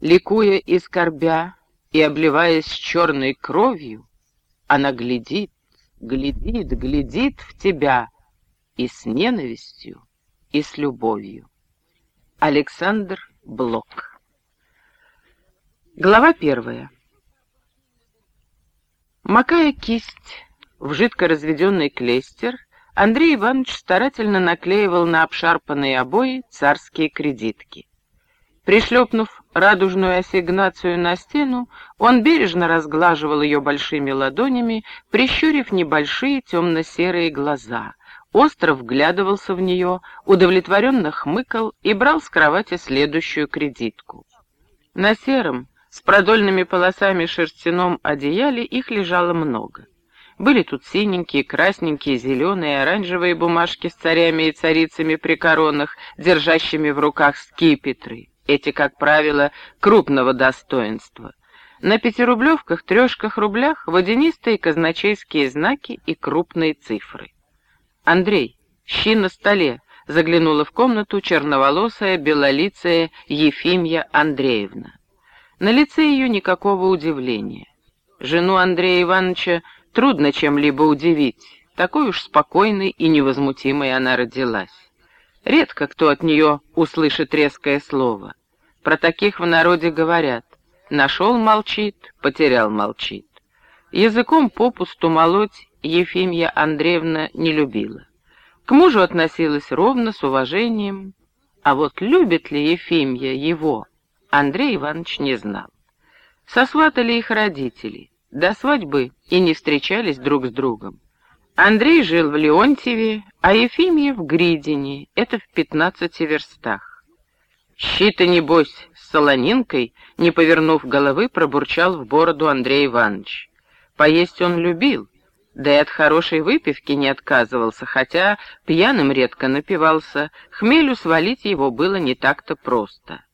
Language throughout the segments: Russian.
Ликуя и скорбя, и обливаясь черной кровью, она глядит, глядит, глядит в тебя и с ненавистью, и с любовью. Александр Блок Глава первая Макая кисть в жидко разведенный клейстер, Андрей Иванович старательно наклеивал на обшарпанные обои царские кредитки. Пришлепнув радужную ассигнацию на стену, он бережно разглаживал ее большими ладонями, прищурив небольшие темно-серые глаза, остро вглядывался в нее, удовлетворенно хмыкал и брал с кровати следующую кредитку. На сером, с продольными полосами шерстяном одеяле их лежало много. Были тут синенькие, красненькие, зеленые, оранжевые бумажки с царями и царицами при коронах, держащими в руках скипетры. Эти, как правило, крупного достоинства. На пятирублевках, трешках, рублях водянистые казначейские знаки и крупные цифры. «Андрей, щи на столе!» — заглянула в комнату черноволосая, белолицая Ефимья Андреевна. На лице ее никакого удивления. Жену Андрея Ивановича трудно чем-либо удивить, такой уж спокойной и невозмутимой она родилась. Редко кто от нее услышит резкое слово. Про таких в народе говорят «нашел — молчит, потерял — молчит». Языком попусту молоть Ефимья Андреевна не любила. К мужу относилась ровно, с уважением, а вот любит ли Ефимья его, Андрей Иванович не знал. Сосватали их родители, до свадьбы и не встречались друг с другом. Андрей жил в Леонтьеве, а Ефимья в Гридине, это в пятнадцати верстах. «Щи-то, небось, с солонинкой», не повернув головы, пробурчал в бороду Андрей Иванович. Поесть он любил, да и от хорошей выпивки не отказывался, хотя пьяным редко напивался, хмелю свалить его было не так-то просто.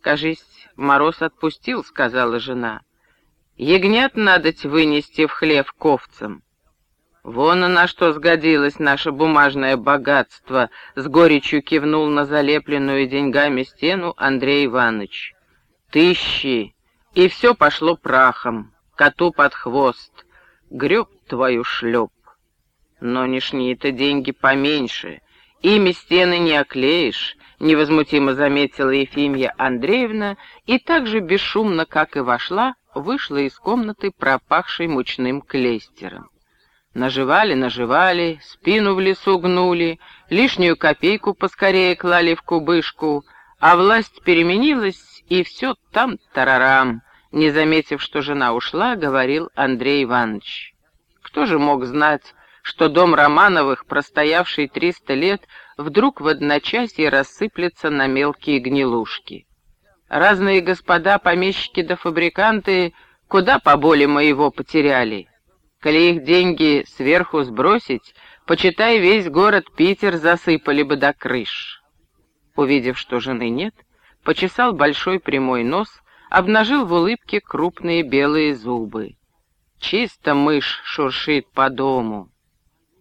«Кажись, мороз отпустил», — сказала жена. «Ягнят надоть вынести в хлев ковцам». «Вон на что сгодилось наше бумажное богатство», — с горечью кивнул на залепленную деньгами стену Андрей Иванович. «Тысячи, и все пошло прахом, коту под хвост. Греб твою шлеп. Нонешние-то деньги поменьше, ими стены не оклеишь, — невозмутимо заметила Ефимья Андреевна и так же бесшумно, как и вошла, вышла из комнаты, пропахшей мучным клейстером. Наживали, наживали, спину в лесу гнули, лишнюю копейку поскорее клали в кубышку, а власть переменилась, и все там тарарам. Не заметив, что жена ушла, говорил Андрей Иванович. Кто же мог знать, что дом Романовых, простоявший триста лет, вдруг в одночасье рассыплется на мелкие гнилушки. Разные господа, помещики да фабриканты куда поболе моего потеряли. Коли их деньги сверху сбросить, почитай, весь город Питер засыпали бы до крыш. Увидев, что жены нет, почесал большой прямой нос, обнажил в улыбке крупные белые зубы. Чисто мышь шуршит по дому.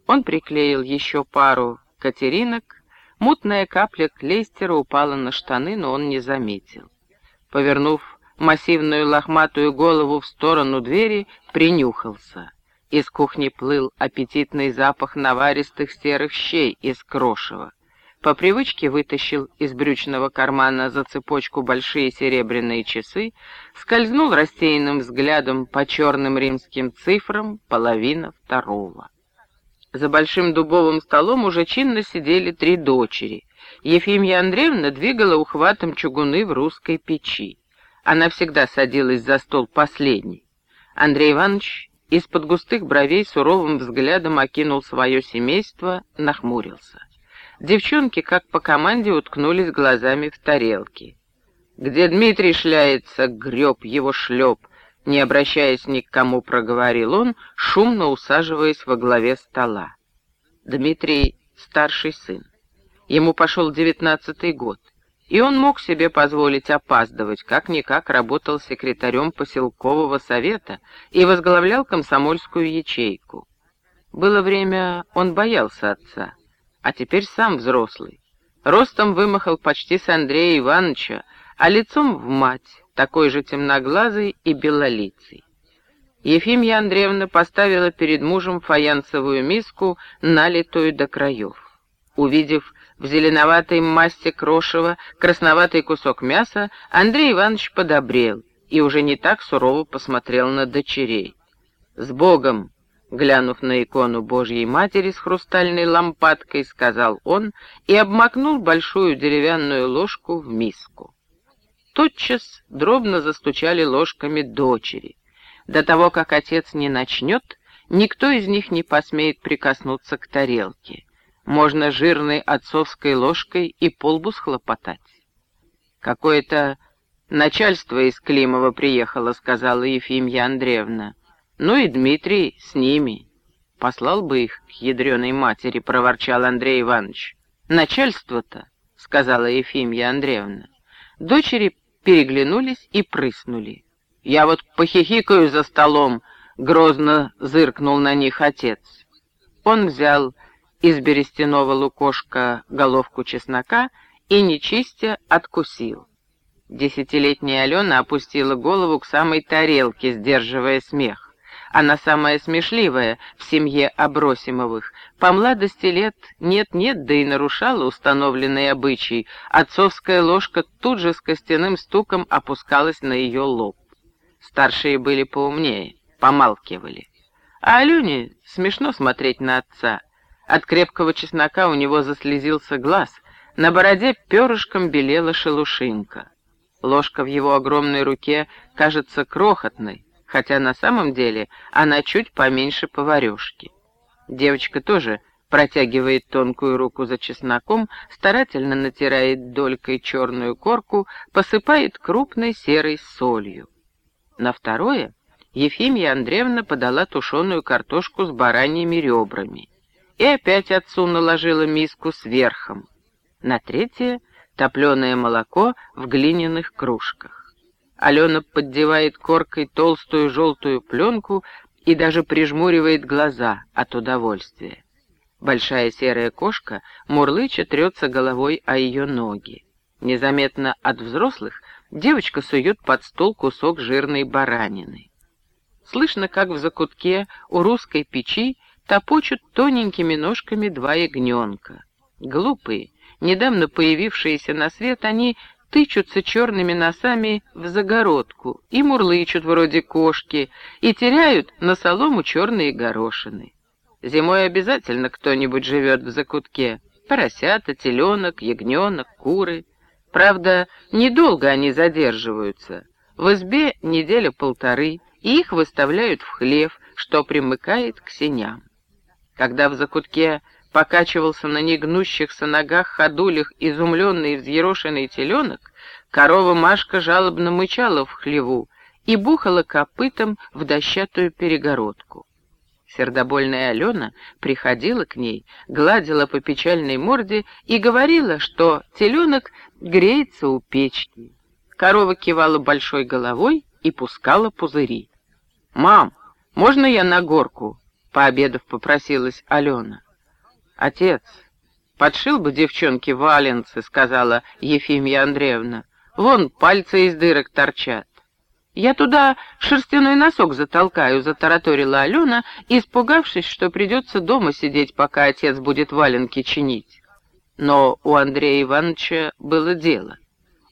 Он приклеил еще пару Катеринок, мутная капля клейстера упала на штаны, но он не заметил. Повернув массивную лохматую голову в сторону двери, принюхался. Из кухни плыл аппетитный запах наваристых серых щей из крошева. По привычке вытащил из брючного кармана за цепочку большие серебряные часы, скользнул рассеянным взглядом по черным римским цифрам половина второго. За большим дубовым столом уже чинно сидели три дочери. Ефимья Андреевна двигала ухватом чугуны в русской печи. Она всегда садилась за стол последней. Андрей Иванович из-под густых бровей суровым взглядом окинул свое семейство, нахмурился. Девчонки, как по команде, уткнулись глазами в тарелки. «Где Дмитрий шляется?» — греб его шлеп — не обращаясь ни к кому, проговорил он, шумно усаживаясь во главе стола. Дмитрий — старший сын. Ему пошел девятнадцатый год, и он мог себе позволить опаздывать, как-никак работал секретарем поселкового совета и возглавлял комсомольскую ячейку. Было время, он боялся отца, а теперь сам взрослый. Ростом вымахал почти с Андрея Ивановича, а лицом в мать, такой же темноглазый и белолицый. Ефимья Андреевна поставила перед мужем фаянсовую миску, налитую до краев. Увидев в зеленоватой массе крошева красноватый кусок мяса, Андрей Иванович подобрел и уже не так сурово посмотрел на дочерей. «С Богом!» Глянув на икону Божьей Матери с хрустальной лампадкой, сказал он и обмакнул большую деревянную ложку в миску. Тотчас дробно застучали ложками дочери. До того, как отец не начнет, никто из них не посмеет прикоснуться к тарелке. Можно жирной отцовской ложкой и полбу схлопотать. Какое-то начальство из Климова приехало, сказала Ефимья Андреевна. Ну и Дмитрий с ними. Послал бы их к ядреной матери, проворчал Андрей Иванович. Начальство-то, сказала Ефимья Андреевна. Дочери переглянулись и прыснули. Я вот похихикаю за столом, грозно зыркнул на них отец. Он взял из берестяного лукошка головку чеснока и, не чистя, откусил. Десятилетняя Алена опустила голову к самой тарелке, сдерживая смех. Она самая смешливая в семье Абросимовых. По младости лет нет-нет, да и нарушала установленный обычай. Отцовская ложка тут же с костяным стуком опускалась на ее лоб. Старшие были поумнее, помалкивали. А Алене смешно смотреть на отца. От крепкого чеснока у него заслезился глаз, на бороде перышком белела шелушинка. Ложка в его огромной руке кажется крохотной, хотя на самом деле она чуть поменьше поварешки. Девочка тоже протягивает тонкую руку за чесноком, старательно натирает долькой черную корку, посыпает крупной серой солью. На второе Ефимия Андреевна подала тушеную картошку с бараньими ребрами и опять отцу наложила миску с верхом. На третье — топленое молоко в глиняных кружках. Алена поддевает коркой толстую желтую пленку и даже прижмуривает глаза от удовольствия. Большая серая кошка мурлыча трется головой о ее ноги. Незаметно от взрослых девочка сует под стол кусок жирной баранины. Слышно, как в закутке у русской печи топочут тоненькими ножками два ягненка. Глупые, недавно появившиеся на свет, они тычутся черными носами в загородку и мурлычут вроде кошки, и теряют на солому черные горошины. Зимой обязательно кто-нибудь живет в закутке. Поросята, теленок, ягненок, куры. Правда, недолго они задерживаются. В избе неделя-полторы, и их выставляют в хлев, что примыкает к сеням. Когда в закутке покачивался на негнущихся ногах ходулях изумленный и взъерошенный теленок, корова Машка жалобно мычала в хлеву и бухала копытом в дощатую перегородку. Сердобольная Алена приходила к ней, гладила по печальной морде и говорила, что теленок греется у печки. Корова кивала большой головой и пускала пузыри. «Мам, можно я на горку?» — пообедав попросилась Алена. «Отец, подшил бы девчонке валенцы», — сказала Ефимия Андреевна. «Вон пальцы из дырок торчат». «Я туда шерстяной носок затолкаю», — затараторила Алена, испугавшись, что придется дома сидеть, пока отец будет валенки чинить. Но у Андрея Ивановича было дело.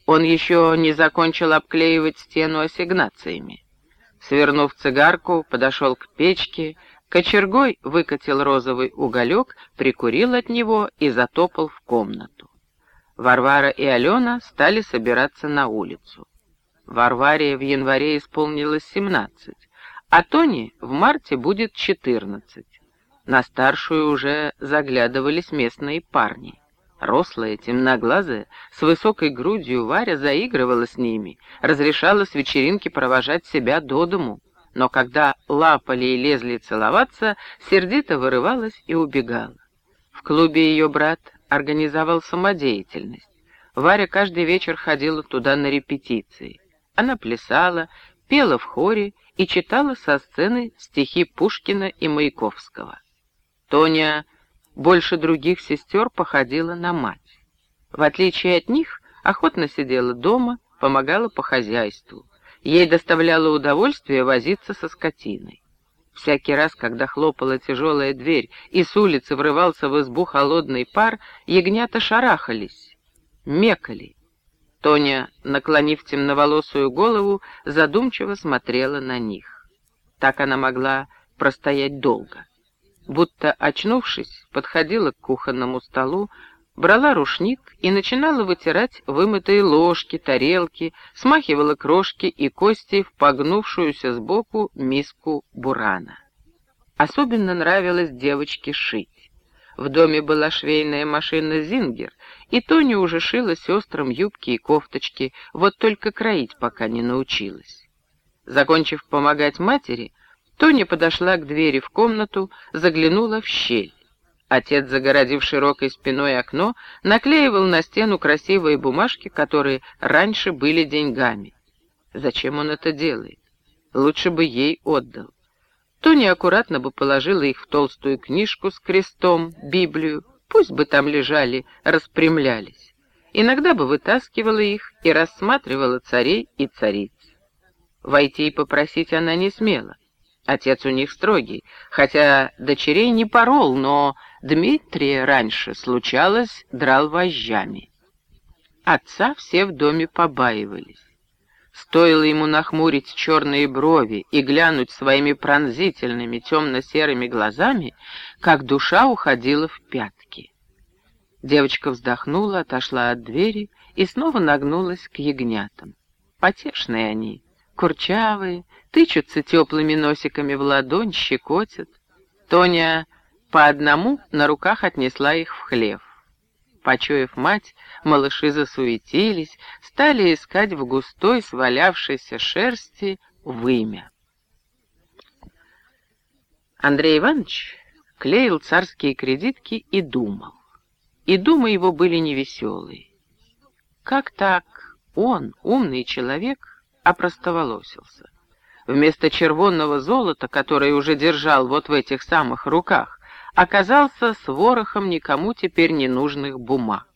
Он еще не закончил обклеивать стену ассигнациями. Свернув цигарку, подошел к печке, Кочергой выкатил розовый уголек, прикурил от него и затопал в комнату. Варвара и Алена стали собираться на улицу. Варваре в январе исполнилось семнадцать, а Тони в марте будет четырнадцать. На старшую уже заглядывались местные парни. Рослая, темноглазая, с высокой грудью Варя заигрывала с ними, разрешала с вечеринки провожать себя до дому но когда лапали и лезли целоваться, сердито вырывалась и убегала. В клубе ее брат организовал самодеятельность. Варя каждый вечер ходила туда на репетиции. Она плясала, пела в хоре и читала со сцены стихи Пушкина и Маяковского. Тоня больше других сестер походила на мать. В отличие от них, охотно сидела дома, помогала по хозяйству. Ей доставляло удовольствие возиться со скотиной. Всякий раз, когда хлопала тяжелая дверь и с улицы врывался в избу холодный пар, ягнята шарахались, мекали. Тоня, наклонив темноволосую голову, задумчиво смотрела на них. Так она могла простоять долго. Будто, очнувшись, подходила к кухонному столу, брала рушник и начинала вытирать вымытые ложки, тарелки, смахивала крошки и кости в погнувшуюся сбоку миску бурана. Особенно нравилось девочке шить. В доме была швейная машина «Зингер», и Тоня уже шила сестрам юбки и кофточки, вот только кроить пока не научилась. Закончив помогать матери, Тоня подошла к двери в комнату, заглянула в щель. Отец, загородив широкой спиной окно, наклеивал на стену красивые бумажки, которые раньше были деньгами. Зачем он это делает? Лучше бы ей отдал. Тоня аккуратно бы положила их в толстую книжку с крестом, Библию, пусть бы там лежали, распрямлялись. Иногда бы вытаскивала их и рассматривала царей и цариц. Войти и попросить она не смела. Отец у них строгий, хотя дочерей не порол, но Дмитрия раньше, случалось, драл вожжами. Отца все в доме побаивались. Стоило ему нахмурить черные брови и глянуть своими пронзительными темно-серыми глазами, как душа уходила в пятки. Девочка вздохнула, отошла от двери и снова нагнулась к ягнятам. Потешные они, курчавые, тычутся теплыми носиками в ладонь, щекотят. Тоня по одному на руках отнесла их в хлев. Почуяв мать, малыши засуетились, стали искать в густой свалявшейся шерсти вымя. Андрей Иванович клеил царские кредитки и думал. И думы его были невеселые. Как так он, умный человек, опростоволосился? вместо червонного золота, которое уже держал вот в этих самых руках, оказался с ворохом никому теперь не нужных бумаг.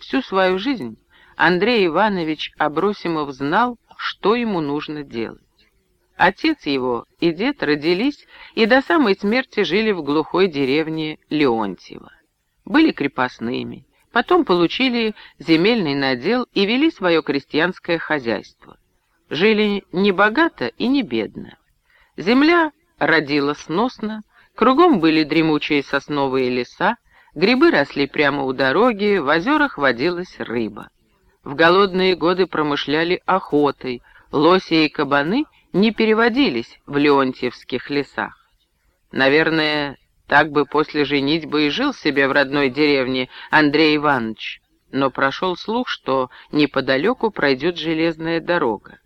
Всю свою жизнь Андрей Иванович Абросимов знал, что ему нужно делать. Отец его и дед родились и до самой смерти жили в глухой деревне Леонтьево. Были крепостными, потом получили земельный надел и вели свое крестьянское хозяйство. Жили не богато и не бедно. Земля родила сносно, кругом были дремучие сосновые леса, грибы росли прямо у дороги, в озерах водилась рыба. В голодные годы промышляли охотой, лоси и кабаны не переводились в леонтьевских лесах. Наверное, так бы после женитьбы и жил себе в родной деревне Андрей Иванович, но прошел слух, что неподалеку пройдет железная дорога.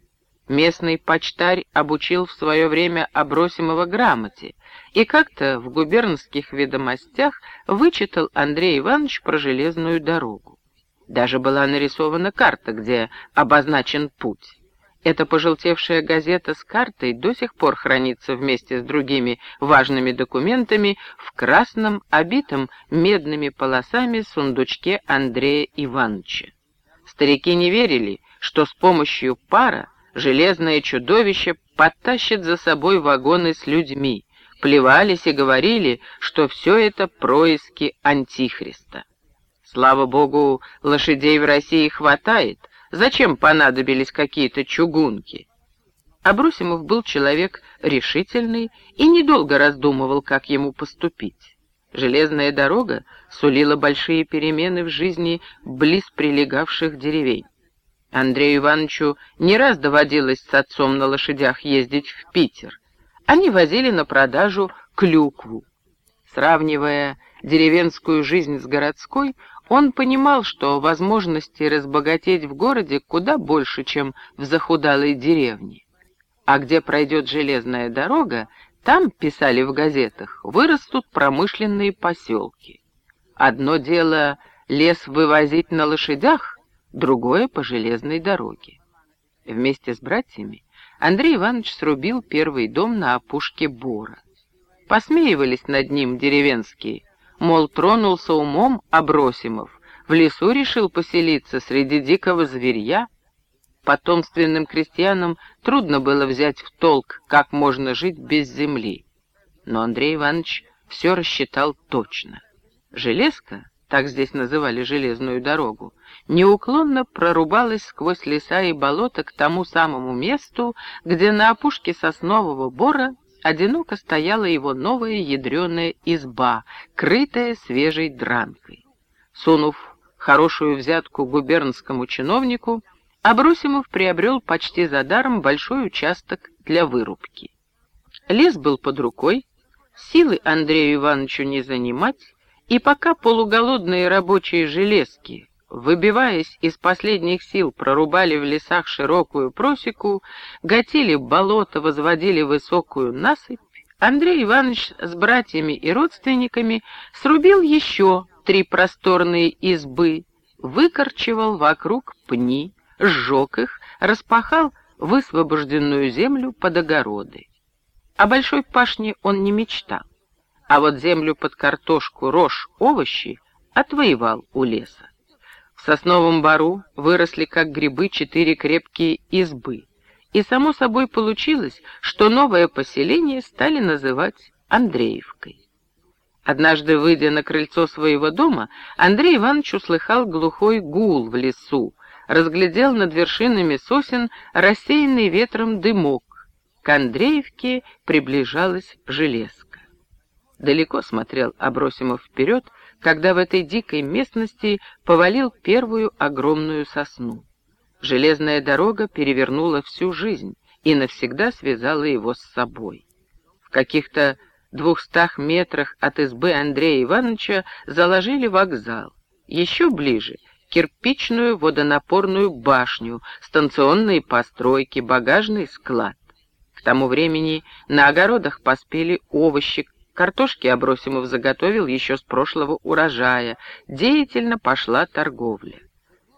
Местный почтарь обучил в свое время Абросимова грамоте, и как-то в губернских ведомостях вычитал Андрей Иванович про железную дорогу. Даже была нарисована карта, где обозначен путь. Эта пожелтевшая газета с картой до сих пор хранится вместе с другими важными документами в красном, обитом медными полосами сундучке Андрея Ивановича. Старики не верили, что с помощью пара железное чудовище подтащит за собой вагоны с людьми, плевались и говорили, что все это происки Антихриста. Слава богу, лошадей в России хватает, зачем понадобились какие-то чугунки? Абрусимов был человек решительный и недолго раздумывал, как ему поступить. Железная дорога сулила большие перемены в жизни близ прилегавших деревень. Андрею Ивановичу не раз доводилось с отцом на лошадях ездить в Питер. Они возили на продажу клюкву. Сравнивая деревенскую жизнь с городской, он понимал, что возможности разбогатеть в городе куда больше, чем в захудалой деревне. А где пройдет железная дорога, там, писали в газетах, вырастут промышленные поселки. Одно дело лес вывозить на лошадях, другое по железной дороге. Вместе с братьями Андрей Иванович срубил первый дом на опушке Бора. Посмеивались над ним деревенские, мол, тронулся умом Абросимов, в лесу решил поселиться среди дикого зверья. потомственным крестьянам трудно было взять в толк, как можно жить без земли. Но Андрей Иванович все рассчитал точно. Железка, так здесь называли железную дорогу, неуклонно прорубалась сквозь леса и болота к тому самому месту, где на опушке соснового бора одиноко стояла его новая ядреная изба, крытая свежей дранкой. Сунув хорошую взятку губернскому чиновнику, Абросимов приобрел почти за даром большой участок для вырубки. Лес был под рукой, силы Андрею Ивановичу не занимать, и пока полуголодные рабочие железки, выбиваясь из последних сил, прорубали в лесах широкую просеку, гатили болото, возводили высокую насыпь, Андрей Иванович с братьями и родственниками срубил еще три просторные избы, выкорчевал вокруг пни, сжег их, распахал высвобожденную землю под огороды. О большой пашне он не мечтал, а вот землю под картошку, рожь, овощи отвоевал у леса. В сосновом бару выросли как грибы четыре крепкие избы, и само собой получилось, что новое поселение стали называть Андреевкой. Однажды, выйдя на крыльцо своего дома, Андрей Иванович услыхал глухой гул в лесу, разглядел над вершинами сосен рассеянный ветром дымок. К Андреевке приближалась железка. Далеко смотрел Абросимов вперед, когда в этой дикой местности повалил первую огромную сосну. Железная дорога перевернула всю жизнь и навсегда связала его с собой. В каких-то двухстах метрах от избы Андрея Ивановича заложили вокзал. Еще ближе кирпичную водонапорную башню, станционные постройки, багажный склад. К тому времени на огородах поспели овощи, картошки Абросимов заготовил еще с прошлого урожая, деятельно пошла торговля.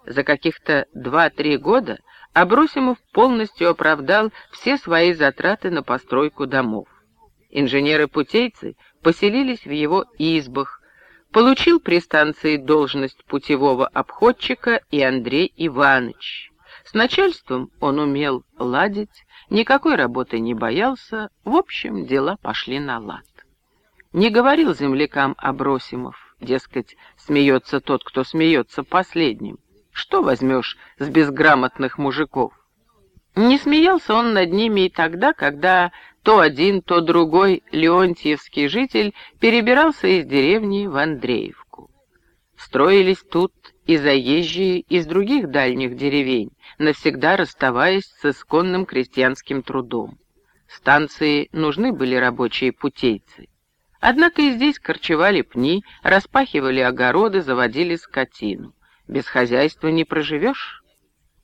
За каких-то два-три года Абросимов полностью оправдал все свои затраты на постройку домов. Инженеры-путейцы поселились в его избах, Получил при станции должность путевого обходчика и Андрей Иванович. С начальством он умел ладить, никакой работы не боялся, в общем, дела пошли на лад. Не говорил землякам Абросимов, дескать, смеется тот, кто смеется последним. Что возьмешь с безграмотных мужиков? Не смеялся он над ними и тогда, когда то один, то другой леонтьевский житель перебирался из деревни в Андреевку. Строились тут и заезжие из других дальних деревень, навсегда расставаясь с исконным крестьянским трудом. Станции нужны были рабочие путейцы. Однако и здесь корчевали пни, распахивали огороды, заводили скотину. Без хозяйства не проживешь.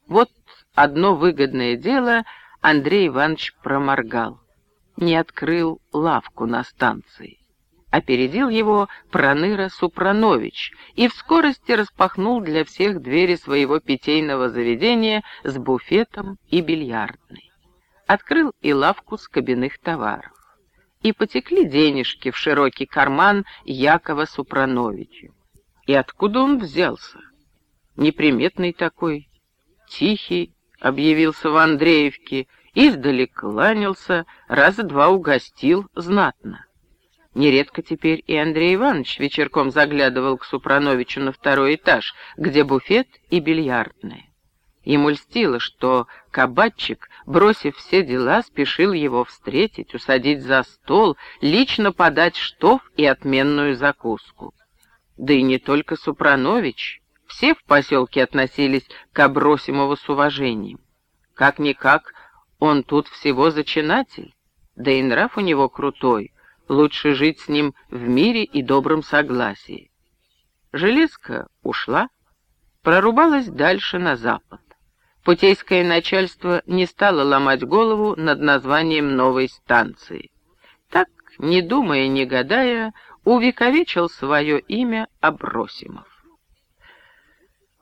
Вот одно выгодное дело Андрей Иванович проморгал не открыл лавку на станции. Опередил его Проныра Супранович и в скорости распахнул для всех двери своего питейного заведения с буфетом и бильярдной. Открыл и лавку с кабинных товаров. И потекли денежки в широкий карман Якова Супрановича. И откуда он взялся? Неприметный такой, тихий, объявился в Андреевке, издали кланялся, раза два угостил знатно. Нередко теперь и Андрей Иванович вечерком заглядывал к Супрановичу на второй этаж, где буфет и бильярдная. Ему льстило, что кабачик, бросив все дела, спешил его встретить, усадить за стол, лично подать штоф и отменную закуску. Да и не только Супранович, все в поселке относились к Абросимову с уважением. Как-никак он тут всего зачинатель, да и нрав у него крутой, лучше жить с ним в мире и добром согласии. Железка ушла, прорубалась дальше на запад. Путейское начальство не стало ломать голову над названием новой станции. Так, не думая, не гадая, увековечил свое имя Абросимов.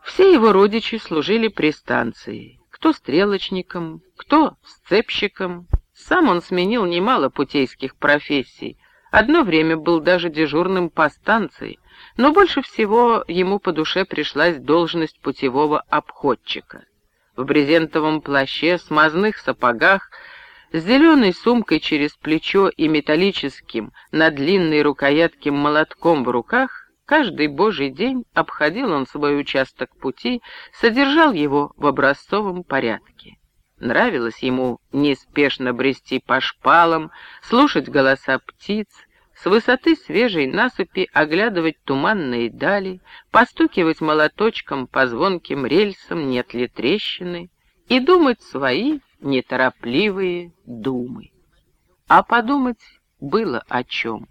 Все его родичи служили при станции, кто стрелочником, кто сцепщиком. Сам он сменил немало путейских профессий. Одно время был даже дежурным по станции, но больше всего ему по душе пришлась должность путевого обходчика. В брезентовом плаще, смазных сапогах, с зеленой сумкой через плечо и металлическим на длинной рукоятке молотком в руках, каждый божий день обходил он свой участок пути, содержал его в образцовом порядке. Нравилось ему неспешно брести по шпалам, слушать голоса птиц, с высоты свежей насыпи оглядывать туманные дали, постукивать молоточком по звонким рельсам, нет ли трещины, и думать свои неторопливые думы. А подумать было о чем.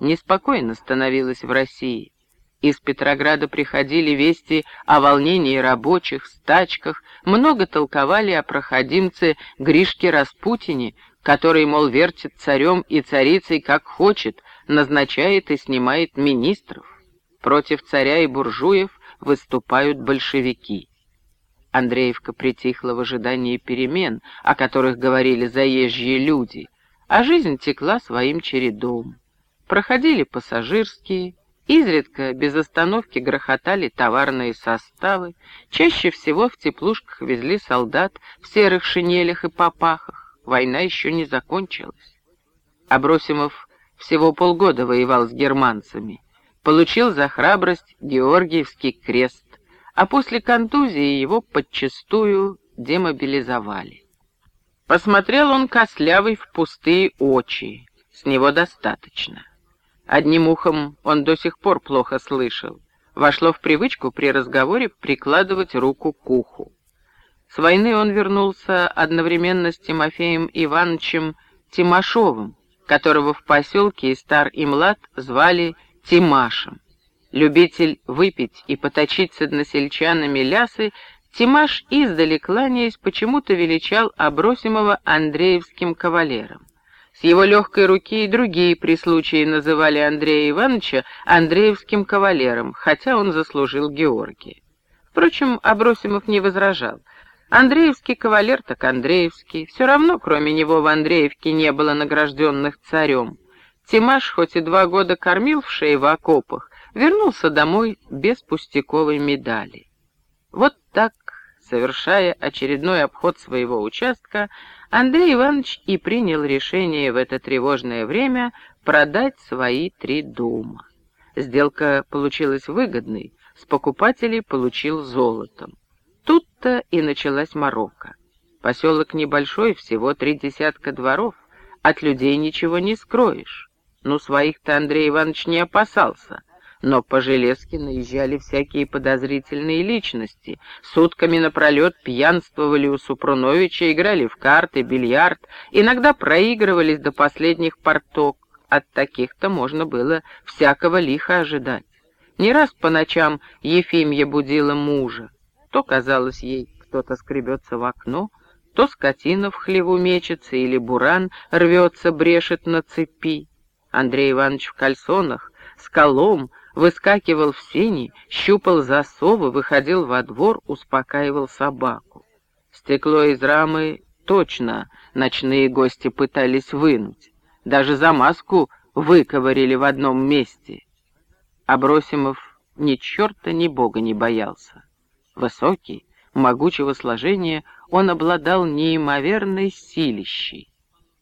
Неспокойно становилось в России. Из Петрограда приходили вести о волнении рабочих, стачках, много толковали о проходимце Гришке Распутине, который, мол, вертит царем и царицей как хочет, назначает и снимает министров. Против царя и буржуев выступают большевики. Андреевка притихла в ожидании перемен, о которых говорили заезжие люди, а жизнь текла своим чередом. Проходили пассажирские, изредка без остановки грохотали товарные составы, чаще всего в теплушках везли солдат в серых шинелях и попахах война еще не закончилась. Абросимов всего полгода воевал с германцами, получил за храбрость Георгиевский крест, а после контузии его подчастую демобилизовали. Посмотрел он кослявый в пустые очи, с него достаточно. Одним ухом он до сих пор плохо слышал, вошло в привычку при разговоре прикладывать руку к уху. С войны он вернулся одновременно с Тимофеем Ивановичем Тимашовым, которого в поселке и стар и млад звали Тимашем. Любитель выпить и поточить с односельчанами лясы, Тимаш, издали кланяясь, почему-то величал Абросимова Андреевским кавалером. С его легкой руки и другие при случае называли Андрея Ивановича Андреевским кавалером, хотя он заслужил Георгия. Впрочем, Абросимов не возражал. Андреевский кавалер так Андреевский. Все равно, кроме него, в Андреевке не было награжденных царем. Тимаш, хоть и два года кормил в шее в окопах, вернулся домой без пустяковой медали. Вот так, совершая очередной обход своего участка, Андрей Иванович и принял решение в это тревожное время продать свои три дома. Сделка получилась выгодной, с покупателей получил золотом. Тут-то и началась морока. Поселок небольшой, всего три десятка дворов, от людей ничего не скроешь. Ну, своих-то Андрей Иванович не опасался, но по железке наезжали всякие подозрительные личности, сутками напролет пьянствовали у Супруновича, играли в карты, бильярд, иногда проигрывались до последних порток. От таких-то можно было всякого лиха ожидать. Не раз по ночам Ефимья будила мужа. То казалось ей, кто-то скребется в окно, то скотина в хлеву мечется или буран рвется, брешет на цепи. Андрей Иванович в кальсонах с колом выскакивал в сени, щупал засовы, выходил во двор, успокаивал собаку. Стекло из рамы точно ночные гости пытались вынуть. Даже замазку выковырили в одном месте. Абросимов ни черта, ни бога не боялся. Высокий, могучего сложения, он обладал неимоверной силищей.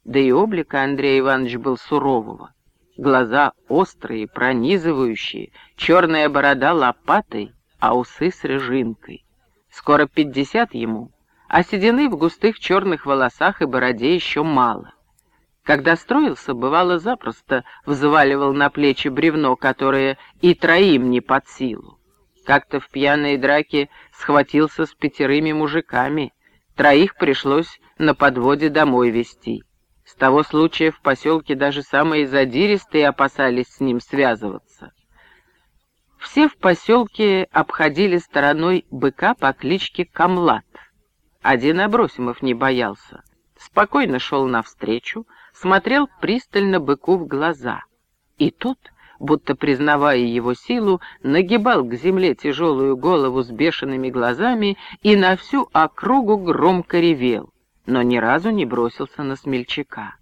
Да и облика Андрея Ивановича был сурового. Глаза острые, пронизывающие, черная борода лопатой, а усы с рыжинкой. Скоро пятьдесят ему, а седины в густых черных волосах и бороде еще мало. Когда строился, бывало запросто взваливал на плечи бревно, которое и троим не под силу. Как-то в пьяной драке схватился с пятерыми мужиками. Троих пришлось на подводе домой везти. С того случая в поселке даже самые задиристые опасались с ним связываться. Все в поселке обходили стороной быка по кличке Камлат. Один Абросимов не боялся. Спокойно шел навстречу, смотрел пристально быку в глаза. И тут будто признавая его силу, нагибал к земле тяжелую голову с бешеными глазами и на всю округу громко ревел, но ни разу не бросился на смельчака.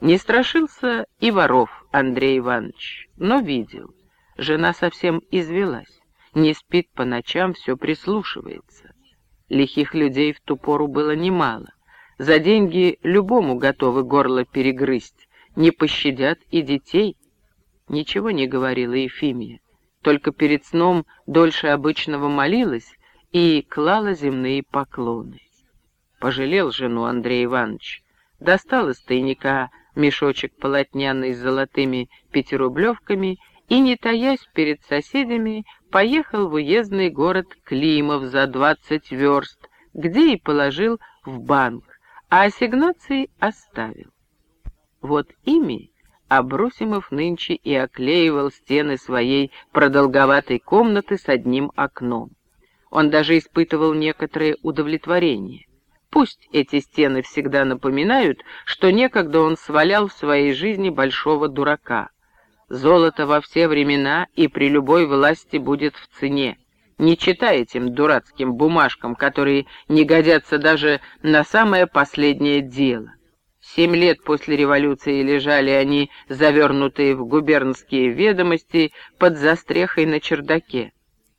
Не страшился и воров Андрей Иванович, но видел. Жена совсем извелась, не спит по ночам, все прислушивается. Лихих людей в ту пору было немало. За деньги любому готовы горло перегрызть, не пощадят и детей. Ничего не говорила Ефимия, только перед сном дольше обычного молилась и клала земные поклоны. Пожалел жену Андрей Иванович, достал из тайника мешочек полотняный с золотыми пятирублевками и, не таясь перед соседями, поехал в уездный город Климов за двадцать верст, где и положил в банк, а ассигнации оставил. Вот ими Абросимов нынче и оклеивал стены своей продолговатой комнаты с одним окном. Он даже испытывал некоторое удовлетворение. Пусть эти стены всегда напоминают, что некогда он свалял в своей жизни большого дурака. Золото во все времена и при любой власти будет в цене. Не читай этим дурацким бумажкам, которые не годятся даже на самое последнее дело. Семь лет после революции лежали они, завернутые в губернские ведомости, под застрехой на чердаке.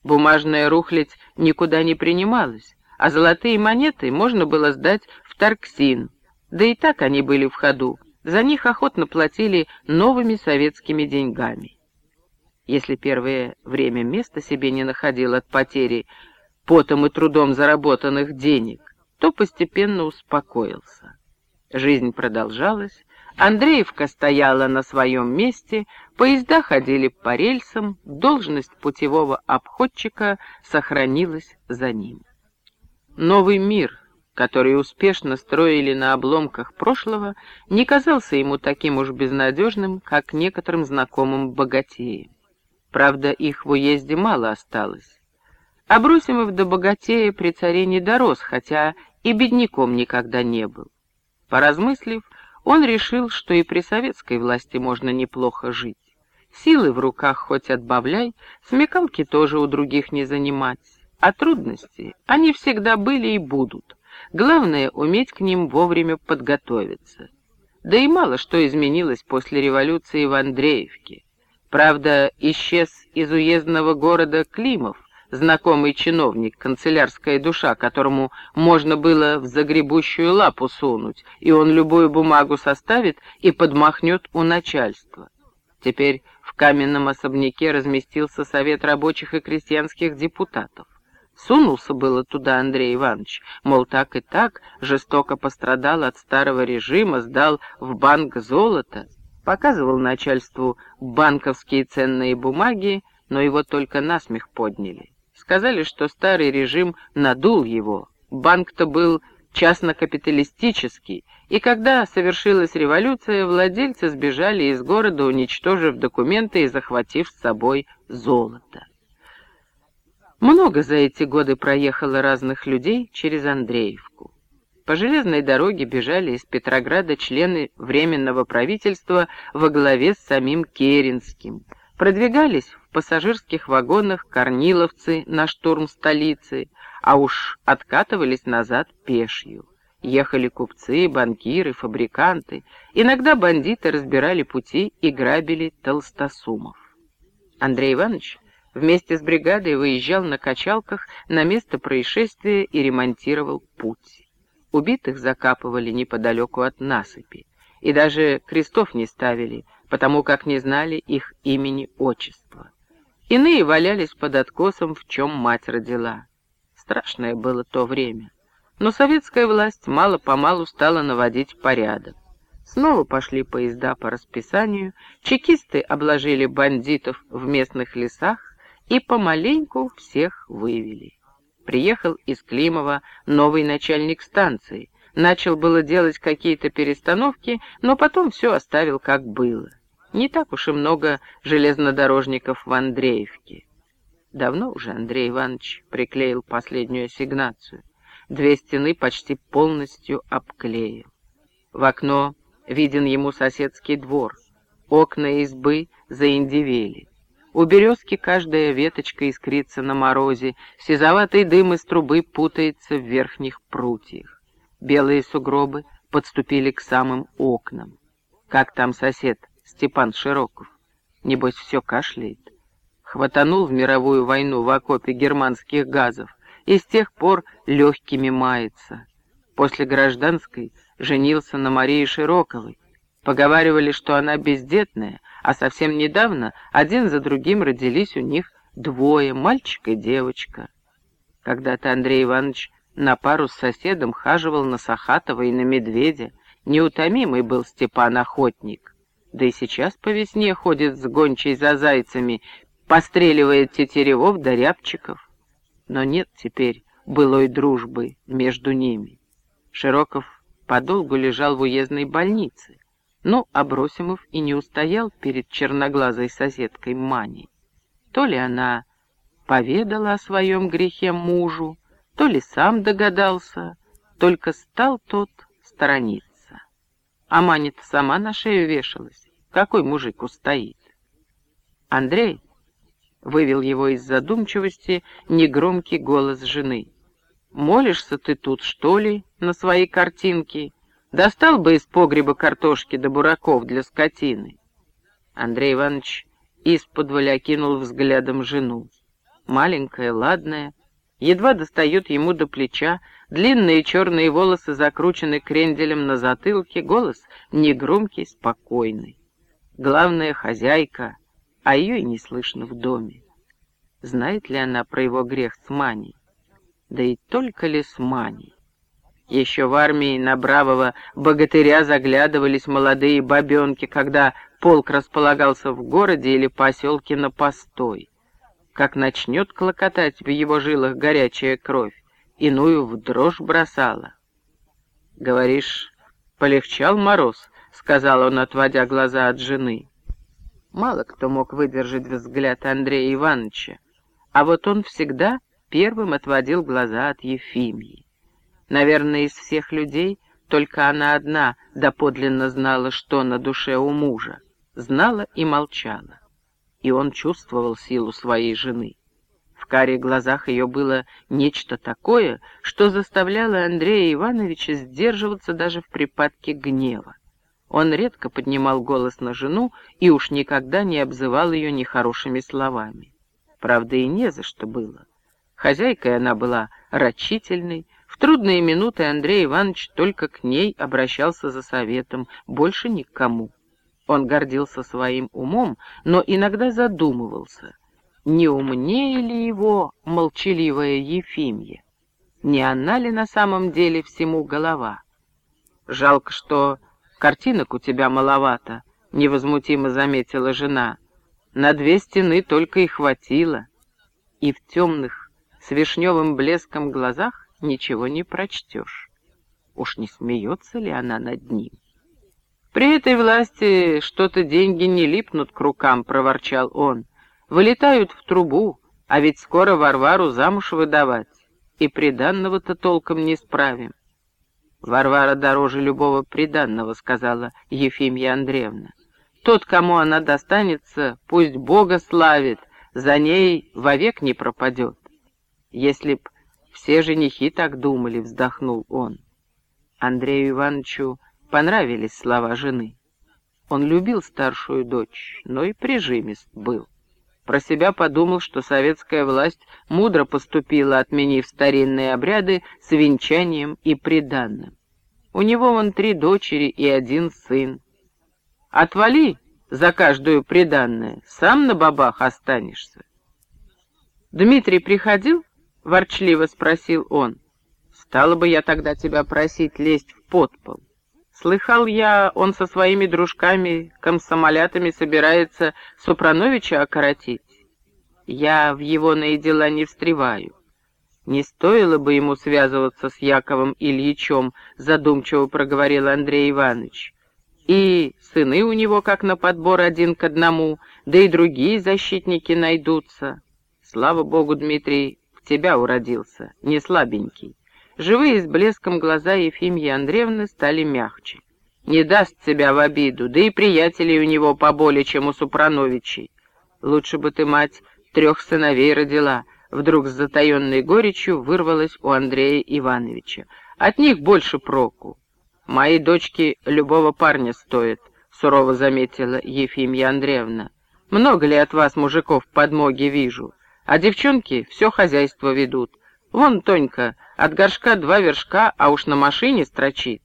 Бумажная рухлядь никуда не принималась, а золотые монеты можно было сдать в Тарксин. Да и так они были в ходу, за них охотно платили новыми советскими деньгами. Если первое время место себе не находил от потери потом и трудом заработанных денег, то постепенно успокоился. Жизнь продолжалась, Андреевка стояла на своем месте, поезда ходили по рельсам, должность путевого обходчика сохранилась за ним. Новый мир, который успешно строили на обломках прошлого, не казался ему таким уж безнадежным, как некоторым знакомым богатеям. Правда, их в уезде мало осталось. Абрусимов до богатея при царе не дорос, хотя и бедняком никогда не был. Поразмыслив, он решил, что и при советской власти можно неплохо жить. Силы в руках хоть отбавляй, смекалки тоже у других не занимать. А трудности, они всегда были и будут. Главное — уметь к ним вовремя подготовиться. Да и мало что изменилось после революции в Андреевке. Правда, исчез из уездного города Климов, знакомый чиновник, канцелярская душа, которому можно было в загребущую лапу сунуть, и он любую бумагу составит и подмахнет у начальства. Теперь в каменном особняке разместился Совет рабочих и крестьянских депутатов. Сунулся было туда Андрей Иванович, мол, так и так, жестоко пострадал от старого режима, сдал в банк золото, показывал начальству банковские ценные бумаги, но его только насмех подняли. Сказали, что старый режим надул его. Банк-то был частно-капиталистический, и когда совершилась революция, владельцы сбежали из города, уничтожив документы и захватив с собой золото. Много за эти годы проехало разных людей через Андреевку. По железной дороге бежали из Петрограда члены Временного правительства во главе с самим Керенским. Продвигались пассажирских вагонах корниловцы на штурм столицы, а уж откатывались назад пешью. Ехали купцы, банкиры, фабриканты. Иногда бандиты разбирали пути и грабили толстосумов. Андрей Иванович вместе с бригадой выезжал на качалках на место происшествия и ремонтировал путь. Убитых закапывали неподалеку от насыпи, и даже крестов не ставили, потому как не знали их имени-отчества. Иные валялись под откосом, в чем мать родила. Страшное было то время. Но советская власть мало-помалу стала наводить порядок. Снова пошли поезда по расписанию, чекисты обложили бандитов в местных лесах и помаленьку всех вывели. Приехал из Климова новый начальник станции. Начал было делать какие-то перестановки, но потом все оставил как было. Не так уж и много железнодорожников в Андреевке. Давно уже Андрей Иванович приклеил последнюю ассигнацию. Две стены почти полностью обклеил. В окно виден ему соседский двор. Окна избы заиндивели. У березки каждая веточка искрится на морозе, сизоватый дым из трубы путается в верхних прутьях. Белые сугробы подступили к самым окнам. Как там сосед Степан Широков. Небось, все кашляет. Хватанул в мировую войну в окопе германских газов и с тех пор легкими мается. После гражданской женился на Марии Широковой. Поговаривали, что она бездетная, а совсем недавно один за другим родились у них двое, мальчик и девочка. Когда-то Андрей Иванович на пару с соседом хаживал на Сахатова и на Медведя. Неутомимый был Степан-охотник. Да и сейчас по весне ходит с гончей за зайцами, постреливает тетеревов да рябчиков. Но нет теперь былой дружбы между ними. Широков подолгу лежал в уездной больнице, но Абросимов и не устоял перед черноглазой соседкой Маней. То ли она поведала о своем грехе мужу, то ли сам догадался, только стал тот сторониться. А Маня-то сама на шею вешалась. Какой мужик устоит? Андрей вывел его из задумчивости негромкий голос жены. «Молишься ты тут, что ли, на свои картинки? Достал бы из погреба картошки до да бураков для скотины». Андрей Иванович из-под окинул взглядом жену. Маленькая, ладная, едва достает ему до плеча, длинные черные волосы закручены кренделем на затылке, голос негромкий, спокойный. Главная хозяйка, а ее и не слышно в доме. Знает ли она про его грех с Маней? Да и только ли с Маней? Еще в армии на бравого богатыря заглядывались молодые бабенки, когда полк располагался в городе или поселке на постой как начнет клокотать в его жилах горячая кровь, иную в дрожь бросала. «Говоришь, полегчал мороз?» — сказал он, отводя глаза от жены. Мало кто мог выдержать взгляд Андрея Ивановича, а вот он всегда первым отводил глаза от Ефимии. Наверное, из всех людей только она одна доподлинно знала, что на душе у мужа, знала и молчала и он чувствовал силу своей жены. В каре глазах ее было нечто такое, что заставляло Андрея Ивановича сдерживаться даже в припадке гнева. Он редко поднимал голос на жену и уж никогда не обзывал ее нехорошими словами. Правда, и не за что было. Хозяйкой она была рачительной, в трудные минуты Андрей Иванович только к ней обращался за советом, больше ни к кому. Он гордился своим умом, но иногда задумывался, не умнее ли его молчаливая Ефимья? Не она ли на самом деле всему голова? Жалко, что картинок у тебя маловато, — невозмутимо заметила жена. На две стены только и хватило. И в темных, с вишневым блеском глазах ничего не прочтешь. Уж не смеется ли она над ним? «При этой власти что-то деньги не липнут к рукам», — проворчал он. «Вылетают в трубу, а ведь скоро Варвару замуж выдавать, и приданного-то толком не справим». «Варвара дороже любого приданного», — сказала Ефимья Андреевна. «Тот, кому она достанется, пусть Бога славит, за ней вовек не пропадет». «Если б все женихи так думали», — вздохнул он. Андрею Ивановичу понравились слова жены. Он любил старшую дочь, но и прижимист был. Про себя подумал, что советская власть мудро поступила, отменив старинные обряды с венчанием и приданным. У него вон три дочери и один сын. Отвали за каждую приданное, сам на бабах останешься. «Дмитрий приходил?» — ворчливо спросил он. «Стало бы я тогда тебя просить лезть в подпол». Слыхал я, он со своими дружками-комсомолятами собирается Супрановича окоротить. Я в его дела не встреваю. Не стоило бы ему связываться с Яковом Ильичем, задумчиво проговорил Андрей Иванович. И сыны у него как на подбор один к одному, да и другие защитники найдутся. Слава богу, Дмитрий, в тебя уродился, не слабенький. Живые с блеском глаза Ефимьи Андреевны стали мягче. Не даст себя в обиду, да и приятелей у него поболее, чем у Супрановичей. Лучше бы ты, мать, трех сыновей родила. Вдруг с затаенной горечью вырвалась у Андрея Ивановича. От них больше проку. Мои дочки любого парня стоят, сурово заметила Ефимья Андреевна. Много ли от вас, мужиков, подмоги вижу? А девчонки все хозяйство ведут. Вон, Тонька, от горшка два вершка, а уж на машине строчит.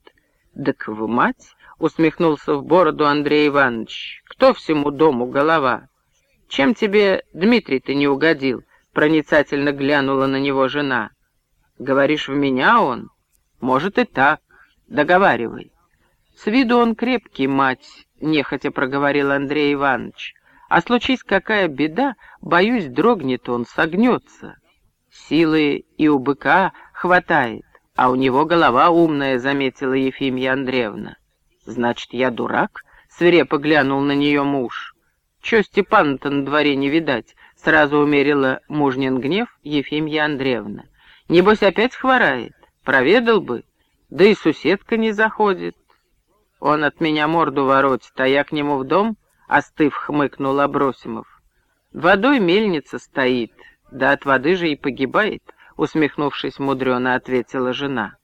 «Так вы мать!» — усмехнулся в бороду Андрей Иванович. «Кто всему дому голова?» «Чем тебе Дмитрий-то не угодил?» — проницательно глянула на него жена. «Говоришь, в меня он?» «Может и так. Договаривай». «С виду он крепкий, мать», — нехотя проговорил Андрей Иванович. «А случись какая беда, боюсь, дрогнет он, согнется. Силы и у быка хватает, а у него голова умная», — заметила Ефимья Андреевна. «Значит, я дурак?» — свирепо глянул на нее муж. «Че Степана-то на дворе не видать?» — сразу умерила мужнин гнев Ефимья Андреевна. «Небось, опять хворает? Проведал бы. Да и суседка не заходит. Он от меня морду воротит, а я к нему в дом, остыв, хмыкнул Абросимов. Водой мельница стоит, да от воды же и погибает, усмехнувшись мудрено, ответила жена.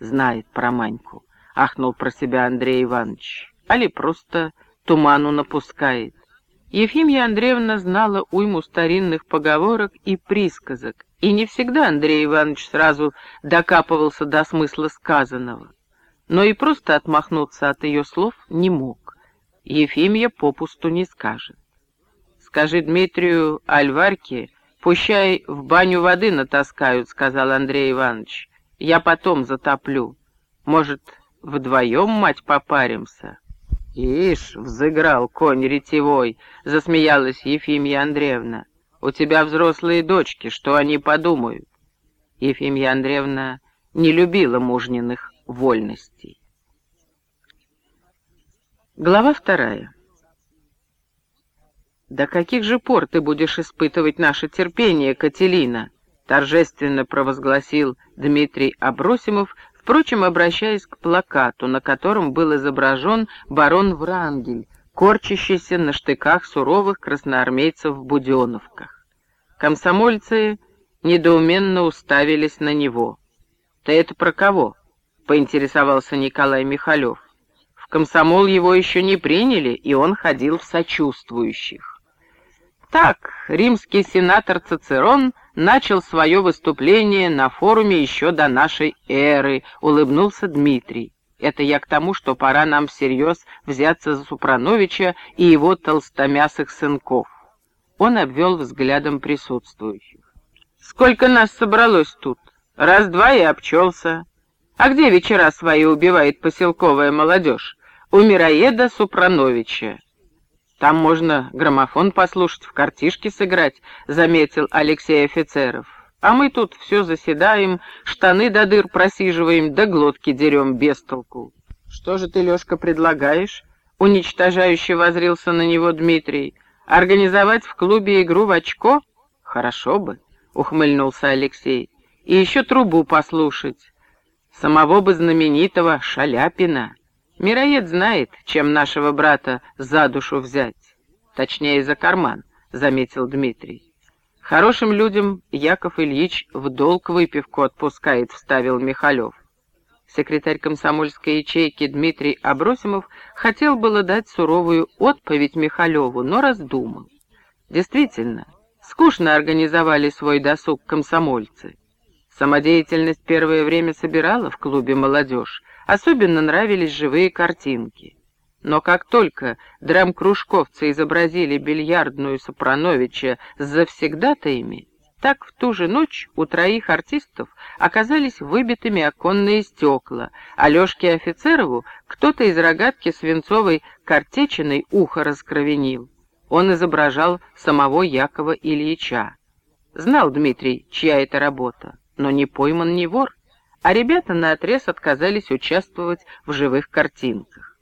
Знает про Маньку, ахнул про себя Андрей Иванович. Али просто туману напускает. Ефимья Андреевна знала уйму старинных поговорок и присказок, и не всегда Андрей Иванович сразу докапывался до смысла сказанного но и просто отмахнуться от ее слов не мог. Ефимья попусту не скажет. «Скажи Дмитрию Альварке, пущай в баню воды натаскают», — сказал Андрей Иванович. «Я потом затоплю. Может, вдвоем, мать, попаримся?» «Ишь, взыграл конь ретевой», — засмеялась Ефимья Андреевна. «У тебя взрослые дочки, что они подумают?» Ефимья Андреевна не любила мужниных вольностей. Глава вторая. «До каких же пор ты будешь испытывать наше терпение, Кателина?» торжественно провозгласил Дмитрий Абросимов, впрочем, обращаясь к плакату, на котором был изображен барон Врангель, корчащийся на штыках суровых красноармейцев в буденовках. Комсомольцы недоуменно уставились на него. «Ты это про кого?» — поинтересовался Николай Михалев. В комсомол его еще не приняли, и он ходил в сочувствующих. Так, римский сенатор Цицерон начал свое выступление на форуме еще до нашей эры, улыбнулся Дмитрий. Это я к тому, что пора нам всерьез взяться за Супрановича и его толстомясых сынков. Он обвел взглядом присутствующих. «Сколько нас собралось тут? Раз-два и обчелся. А где вечера свои убивает поселковая молодежь? У мироеда Супрановича. Там можно граммофон послушать, в картишки сыграть, заметил Алексей Офицеров. А мы тут все заседаем, штаны до дыр просиживаем, да глотки дерем без толку. Что же ты, Лешка, предлагаешь? Уничтожающе возрился на него Дмитрий. Организовать в клубе игру в очко? Хорошо бы, ухмыльнулся Алексей. И еще трубу послушать. Самого бы знаменитого Шаляпина. Мироед знает, чем нашего брата за душу взять. Точнее, за карман, заметил Дмитрий. Хорошим людям Яков Ильич в долг выпивку отпускает, вставил Михалев. Секретарь комсомольской ячейки Дмитрий Абросимов хотел было дать суровую отповедь Михалеву, но раздумал. Действительно, скучно организовали свой досуг комсомольцы. Самодеятельность первое время собирала в клубе молодежь, особенно нравились живые картинки. Но как только драм-кружковцы изобразили бильярдную Сопрановича с завсегдатаями, так в ту же ночь у троих артистов оказались выбитыми оконные стекла, а Лешке Офицерову кто-то из рогатки свинцовой картечиной ухо раскровенил. Он изображал самого Якова Ильича. Знал Дмитрий, чья это работа но не пойман не вор, а ребята наотрез отказались участвовать в живых картинках.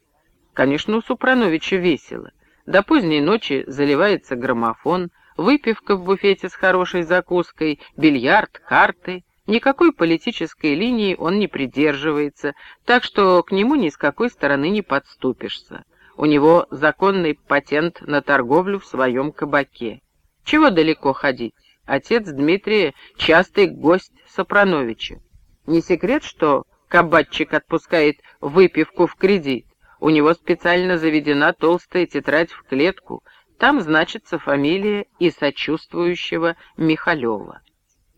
Конечно, у Супрановича весело. До поздней ночи заливается граммофон, выпивка в буфете с хорошей закуской, бильярд, карты. Никакой политической линии он не придерживается, так что к нему ни с какой стороны не подступишься. У него законный патент на торговлю в своем кабаке. Чего далеко ходить? Отец Дмитрия — частый гость Сопрановича. Не секрет, что кабачик отпускает выпивку в кредит. У него специально заведена толстая тетрадь в клетку. Там значится фамилия и сочувствующего Михалева.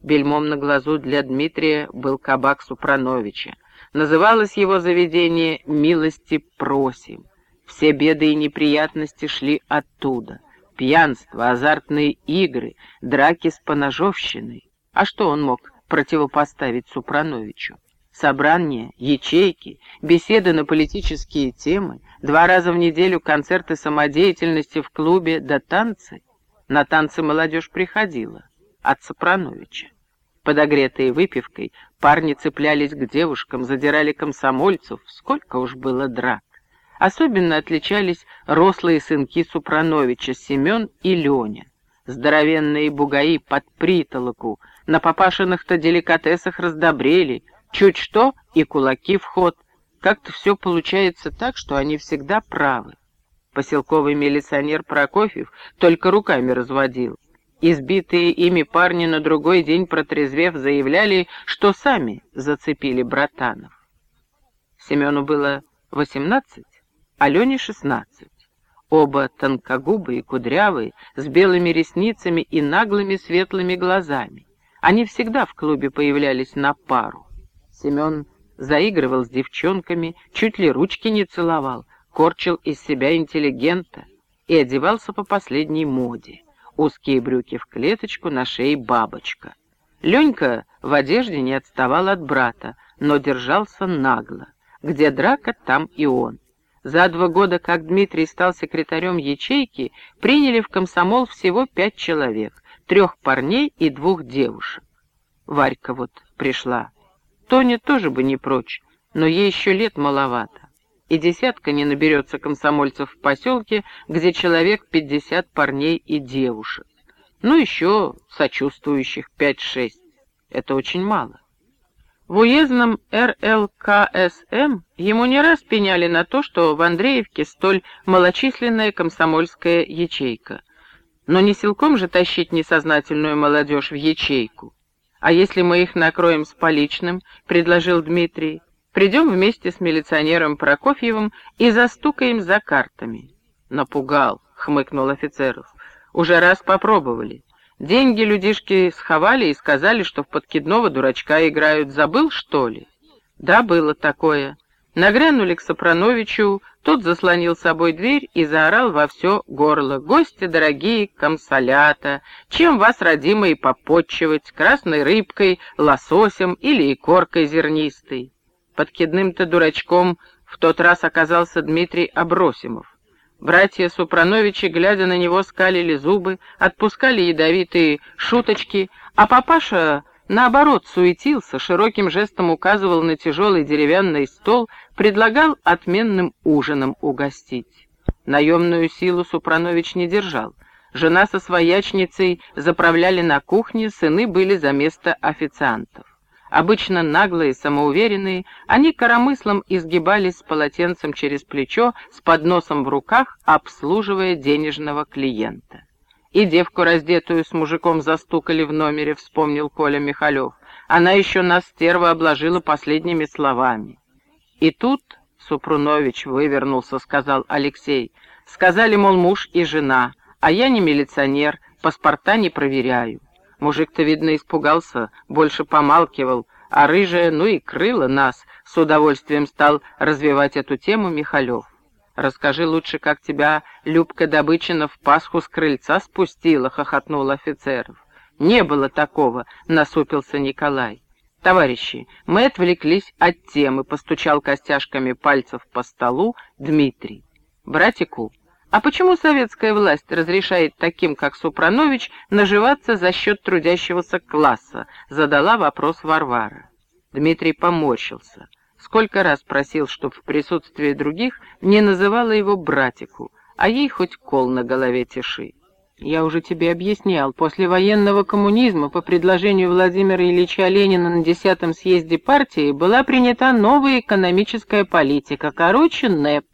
Бельмом на глазу для Дмитрия был кабак Супрановича. Называлось его заведение «Милости просим». Все беды и неприятности шли оттуда. Пьянство, азартные игры, драки с поножовщиной. А что он мог противопоставить Супрановичу? Собрания, ячейки, беседы на политические темы, два раза в неделю концерты самодеятельности в клубе да танцы. На танцы молодежь приходила от Сопрановича. Подогретые выпивкой, парни цеплялись к девушкам, задирали комсомольцев, сколько уж было драк. Особенно отличались рослые сынки Супрановича, Семен и Леня. Здоровенные бугаи под притолоку, на папашиных-то деликатесах раздобрели, чуть что и кулаки в ход. Как-то все получается так, что они всегда правы. Поселковый милиционер Прокофьев только руками разводил. Избитые ими парни на другой день, протрезвев, заявляли, что сами зацепили братанов. Семену было восемнадцать, а Лене шестнадцать. Оба тонкогубые, кудрявые, с белыми ресницами и наглыми светлыми глазами. Они всегда в клубе появлялись на пару. Семен заигрывал с девчонками, чуть ли ручки не целовал, корчил из себя интеллигента и одевался по последней моде узкие брюки в клеточку, на шее бабочка. Ленька в одежде не отставал от брата, но держался нагло. Где драка, там и он. За два года, как Дмитрий стал секретарем ячейки, приняли в комсомол всего пять человек, трех парней и двух девушек. Варька вот пришла. Тоня тоже бы не прочь, но ей еще лет маловато и десятка не наберется комсомольцев в поселке, где человек пятьдесят парней и девушек. Ну, еще сочувствующих пять-шесть. Это очень мало. В уездном РЛКСМ ему не раз пеняли на то, что в Андреевке столь малочисленная комсомольская ячейка. Но не силком же тащить несознательную молодежь в ячейку. А если мы их накроем с поличным, предложил Дмитрий, Придем вместе с милиционером Прокофьевым и застукаем за картами. Напугал, хмыкнул офицеров. Уже раз попробовали. Деньги людишки сховали и сказали, что в подкидного дурачка играют. Забыл, что ли? Да, было такое. Нагрянули к Сопрановичу, тот заслонил собой дверь и заорал во все горло. «Гости дорогие, комсолята, чем вас, родимые, попотчевать? Красной рыбкой, лососем или икоркой зернистой?» Подкидным-то дурачком в тот раз оказался Дмитрий Абросимов. Братья Супрановичи, глядя на него, скалили зубы, отпускали ядовитые шуточки, а папаша, наоборот, суетился, широким жестом указывал на тяжелый деревянный стол, предлагал отменным ужином угостить. Наемную силу Супранович не держал. Жена со своячницей заправляли на кухне, сыны были за место официантов. Обычно наглые, самоуверенные, они коромыслом изгибались с полотенцем через плечо, с подносом в руках, обслуживая денежного клиента. И девку, раздетую с мужиком, застукали в номере, вспомнил Коля Михалев. Она еще нас, стерва, обложила последними словами. И тут Супрунович вывернулся, сказал Алексей. Сказали, мол, муж и жена, а я не милиционер, паспорта не проверяю. Мужик-то, видно, испугался, больше помалкивал, а рыжая, ну и крыла нас, с удовольствием стал развивать эту тему Михалев. «Расскажи лучше, как тебя Любка Добычина в Пасху с крыльца спустила», — хохотнул офицеров. «Не было такого», — насупился Николай. «Товарищи, мы отвлеклись от темы», — постучал костяшками пальцев по столу Дмитрий. «Братику, а почему советская власть разрешает таким, как Супранович, наживаться за счет трудящегося класса? Задала вопрос Варвара. Дмитрий поморщился. Сколько раз просил, чтоб в присутствии других не называла его братику, а ей хоть кол на голове тиши. Я уже тебе объяснял, после военного коммунизма по предложению Владимира Ильича Ленина на десятом съезде партии была принята новая экономическая политика, короче, НЭП.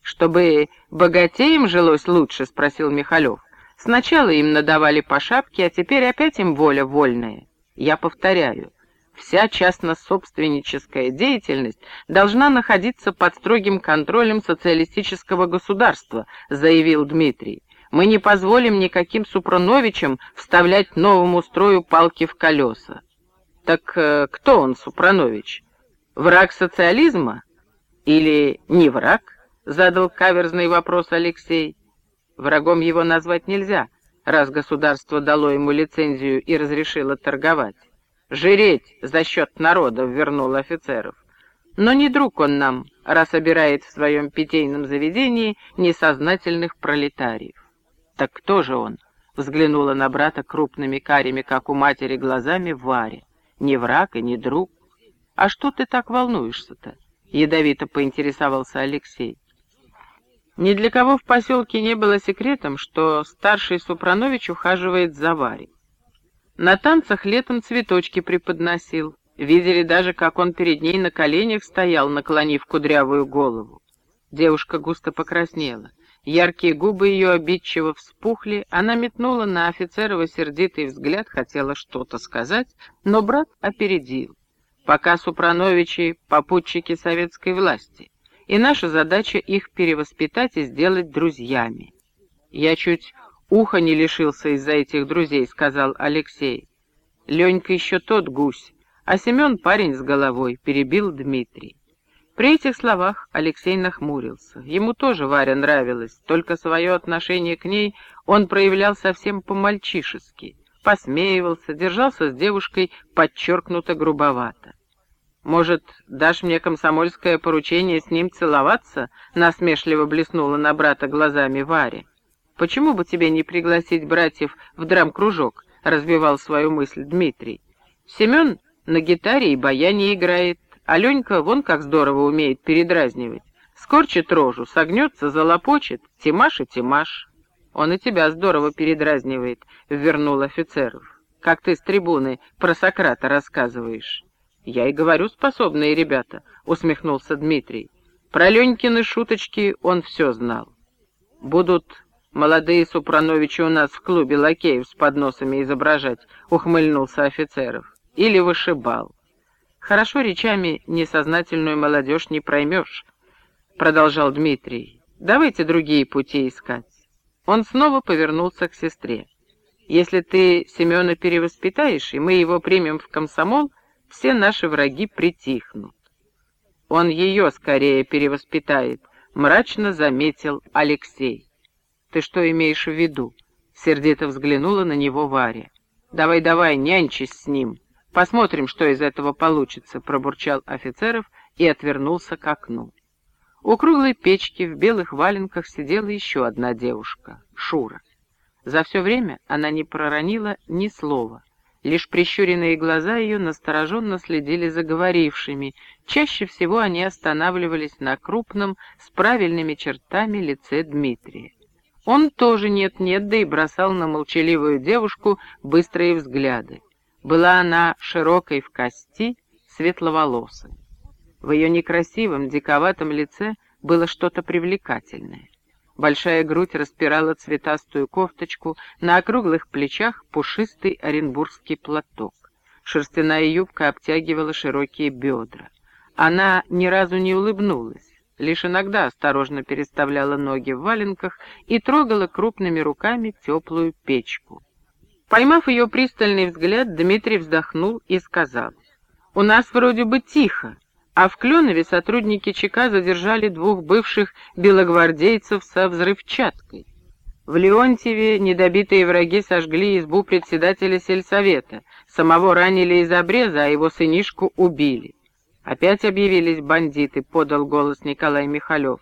«Чтобы богатеям жилось лучше?» — спросил Михалев. «Сначала им надавали по шапке, а теперь опять им воля вольная. Я повторяю, вся частно-собственническая деятельность должна находиться под строгим контролем социалистического государства», — заявил Дмитрий. Мы не позволим никаким Супрановичам вставлять новому строю палки в колеса. Так э, кто он, Супранович? Враг социализма? Или не враг? Задал каверзный вопрос Алексей. Врагом его назвать нельзя, раз государство дало ему лицензию и разрешило торговать. Жиреть за счет народа вернул офицеров. Но не друг он нам, раз обирает в своем питейном заведении несознательных пролетариев. Так кто же он? Взглянула на брата крупными карими, как у матери, глазами Варя. Не враг и не друг. А что ты так волнуешься-то? Ядовито поинтересовался Алексей. Ни для кого в поселке не было секретом, что старший Супранович ухаживает за Варей. На танцах летом цветочки преподносил. Видели даже, как он перед ней на коленях стоял, наклонив кудрявую голову. Девушка густо покраснела. Яркие губы ее обидчиво вспухли, она метнула на офицерова сердитый взгляд, хотела что-то сказать, но брат опередил. Пока Супрановичи — попутчики советской власти, и наша задача их перевоспитать и сделать друзьями. Я чуть ухо не лишился из-за этих друзей, — сказал Алексей. Ленька еще тот гусь, а Семен парень с головой, — перебил Дмитрий. При этих словах Алексей нахмурился. Ему тоже Варя нравилась, только свое отношение к ней он проявлял совсем по-мальчишески, посмеивался, держался с девушкой подчеркнуто грубовато. «Может, дашь мне комсомольское поручение с ним целоваться?» — насмешливо блеснула на брата глазами Варя. «Почему бы тебе не пригласить братьев в драм-кружок?» — развивал свою мысль Дмитрий. «Семен на гитаре и баяне играет, Аленька вон как здорово умеет передразнивать. Скорчит рожу, согнется, залопочет. Тимаш и Тимаш. Он и тебя здорово передразнивает, — вернул офицеров. Как ты с трибуны про Сократа рассказываешь. Я и говорю, способные ребята, — усмехнулся Дмитрий. Про Ленькины шуточки он все знал. Будут молодые Супрановичи у нас в клубе лакеев с подносами изображать, — ухмыльнулся офицеров. Или вышибал. Хорошо речами несознательную молодежь не проймешь, продолжал Дмитрий. Давайте другие пути искать. Он снова повернулся к сестре. Если ты Семена перевоспитаешь, и мы его примем в комсомол, все наши враги притихнут. Он ее скорее перевоспитает, мрачно заметил Алексей. Ты что имеешь в виду? Сердито взглянула на него Варя. Давай-давай, нянчись с ним. «Посмотрим, что из этого получится», — пробурчал офицеров и отвернулся к окну. У круглой печки в белых валенках сидела еще одна девушка — Шура. За все время она не проронила ни слова. Лишь прищуренные глаза ее настороженно следили за говорившими. Чаще всего они останавливались на крупном, с правильными чертами лице Дмитрия. Он тоже нет-нет, да и бросал на молчаливую девушку быстрые взгляды. Была она широкой в кости, светловолосой. В ее некрасивом, диковатом лице было что-то привлекательное. Большая грудь распирала цветастую кофточку, на округлых плечах пушистый оренбургский платок. Шерстяная юбка обтягивала широкие бедра. Она ни разу не улыбнулась, лишь иногда осторожно переставляла ноги в валенках и трогала крупными руками теплую печку. Поймав ее пристальный взгляд, Дмитрий вздохнул и сказал, «У нас вроде бы тихо, а в Кленове сотрудники ЧК задержали двух бывших белогвардейцев со взрывчаткой. В Леонтьеве недобитые враги сожгли избу председателя сельсовета, самого ранили из обреза, а его сынишку убили. Опять объявились бандиты, подал голос Николай Михалев.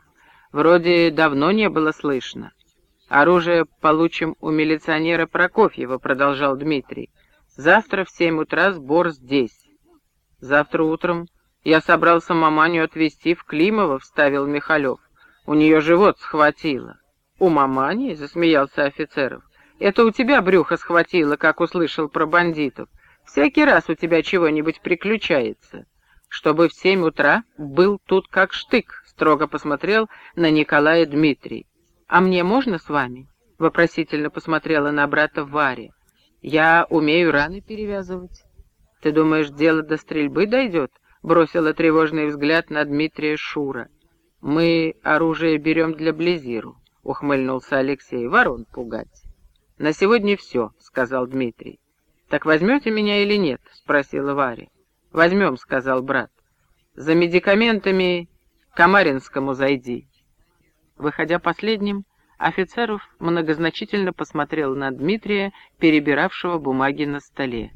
Вроде давно не было слышно. «Оружие получим у милиционера Прокофьева», — продолжал Дмитрий. «Завтра в семь утра сбор здесь». «Завтра утром я собрался маманю отвезти в Климово», — вставил Михалев. «У нее живот схватило». «У мамани?» — засмеялся офицеров. «Это у тебя брюхо схватило, как услышал про бандитов. Всякий раз у тебя чего-нибудь приключается. Чтобы в семь утра был тут как штык», — строго посмотрел на Николая Дмитрий. «А мне можно с вами?» — вопросительно посмотрела на брата Варя. «Я умею раны перевязывать». «Ты думаешь, дело до стрельбы дойдет?» — бросила тревожный взгляд на Дмитрия Шура. «Мы оружие берем для Близиру. ухмыльнулся Алексей, — ворон пугать. «На сегодня все», — сказал Дмитрий. «Так возьмете меня или нет?» — спросила Варя. «Возьмем», — сказал брат. «За медикаментами к Камаринскому зайди». Выходя последним, Офицеров многозначительно посмотрел на Дмитрия, перебиравшего бумаги на столе.